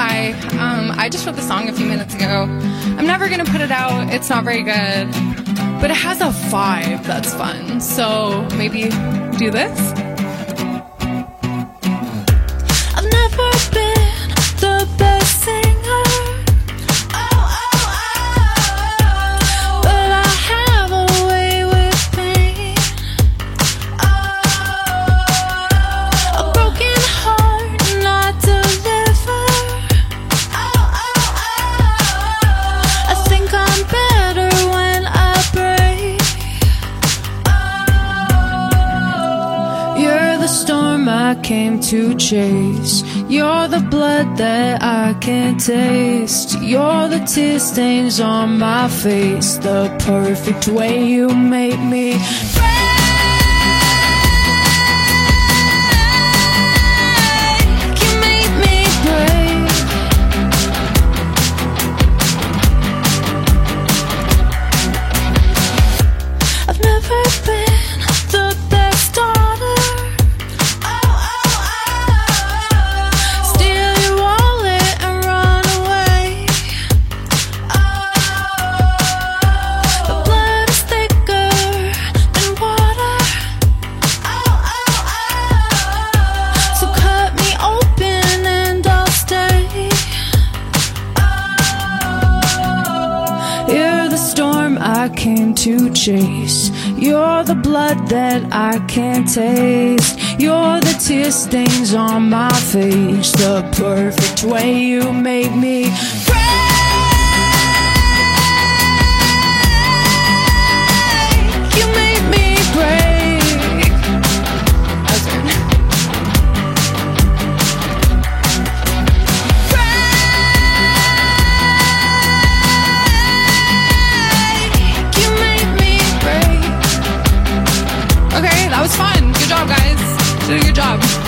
Hi, um, I just wrote the song a few minutes ago. I'm never gonna put it out, it's not very good, but it has a vibe that's fun. So maybe do this? I came to chase. You're the blood that I can't taste. You're the tear stains on my face. The perfect way you make me. I've never been I came to chase. You're the blood that I can't taste. You're the tear stains on my face. The perfect way you made me a good job.